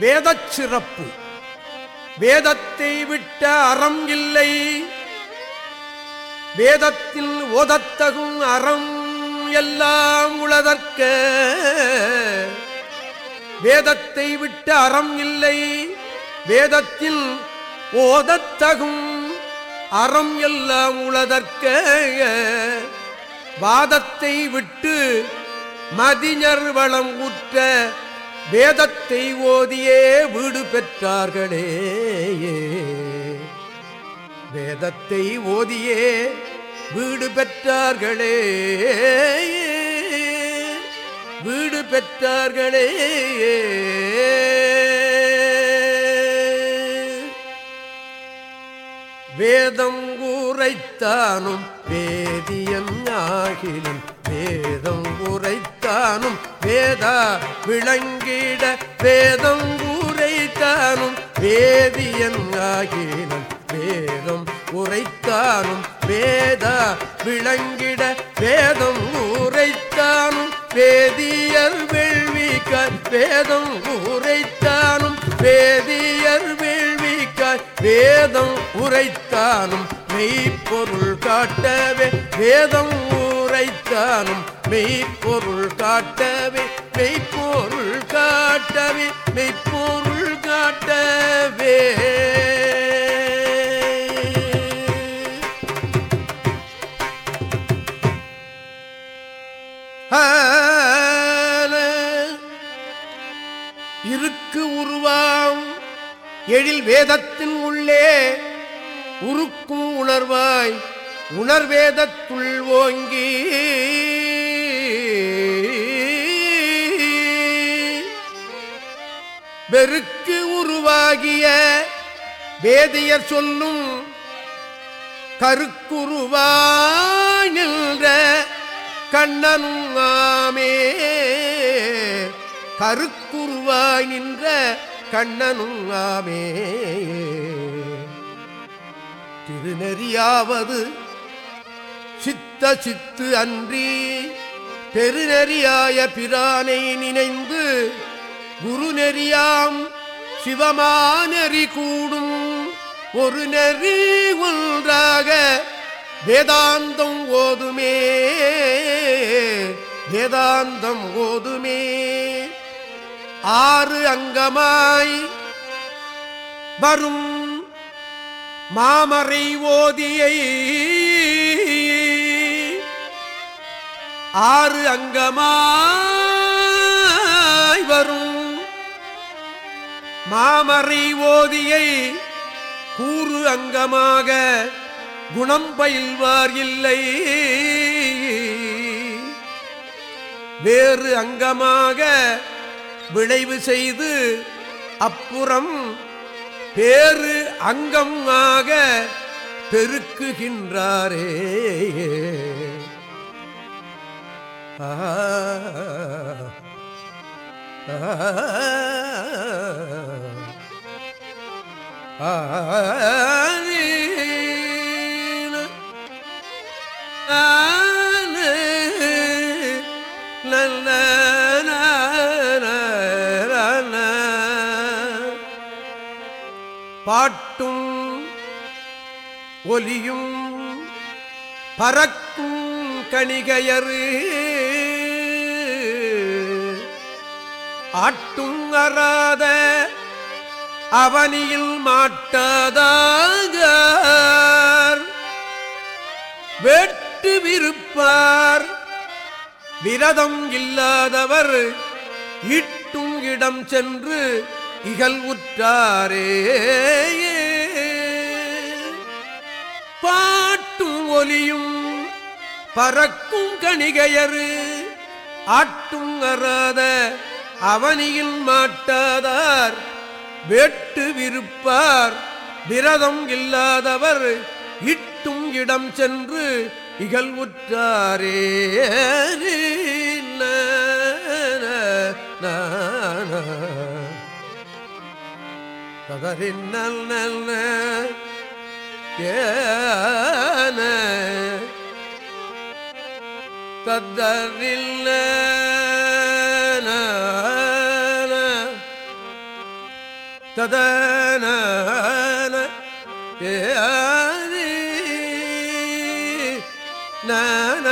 வேதச் சிறப்பு வேதத்தை விட்ட அறம் இல்லை. வேதத்தில் ஓதத்தகும் அறம் எல்லாம் உளதற்க. வேதத்தை விட்ட அறம் இல்லை. வேதத்தில் ஓதத்தகும் அறம் எல்லாம் உளதற்க. வாதத்தை விட்டு மதிஞர் வளம் ஊற்ற வேதத்தை ஓதியே வீடு பெற்றார்களே. வேதத்தை ஓதியே வீடு பெற்றார்களே. வீடு பெற்றார்களே. வேதம் உரைத்தானும் வேதியன் ஆகிலும் வேதம் உரைத்தானும் வேதா விளங்கிட வேதம் உரைத்தானும் வேதியன் ஆகிலும் வேதம் உரைத்தானும் வேதா விளங்கிட வேதம் உரைத்தானும் வேதியர் வேள்விக்காய் வேதம் உரைத்தானும் வேதியர் வேள்விக்காய் வேதம் உரைத்தானும் மெய்ப்பொருள் காட்டவே வேதம் உரைத்தானும் மெய்ப்பொருள் காட்டவே மெய்ப்பொருள் காட்டவே மெய்ப்பொருள் காட்டவே. இருக்கு உருவாம் எழில் வேதத்தின் உள்ளே உருக்கும் உணர்வாய் உணர்வேதத்துள் ஓங்கி. வெறுக்கு உருவாகிய வேதியர் சொல்லும் கருக்குருவாய் நின்ற கண்ணனும் ஆமே. கருக்குருவாய் நின்ற கண்ணனும் ஆமே. திருநெறியாவது சித்த சித்து அன்றி பெருநெறியாய பிரானை நினைந்து குரு நெறியாம் சிவமானெறி கூடும். ஒரு நெறி ஒன்றாக வேதாந்தம் ஓதுமே. வேதாந்தம் ஓதுமே. ஆறு அங்கமாய் வரும் மாமறை ஓதியை. ஆறு அங்கமாய் மாமறை ஓதியை கூறு அங்கமாக குணம் பயில்வார் இல்லை வேறு அங்கமாக விளைவு செய்து அப்புறம் பேரு அங்கமாக பெருக்குகின்றாரே ஆ பாட்டும் ஒலியும் பறக்கும் கணிகையரு ஆட்டுங்கராத அவனியில் மாட்டாதாக வெட்டு விருப்பார். விரதம் இல்லாதவர் இட்டும் இடம் சென்று இகல் உற்றாரே பாட்டும் ஒலியும் பறக்கும் கணிகையரு ஆட்டும் அறாத அவனியில் மாட்டாதார் வேட்டு விருப்பார். விரதம் இல்லாதவர் இட்டும் இடம் சென்று இகழ்வுற்றாரே உற்றாரே. ததரின் நல் நல்ல ஏன தத்தரில்ல ததன ஏ நான